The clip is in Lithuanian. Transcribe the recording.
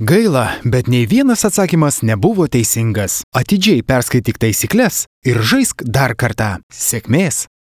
Gaila, bet nei vienas atsakymas nebuvo teisingas. Atidžiai perskaityk taisyklės ir žaisk dar kartą. Sėkmės!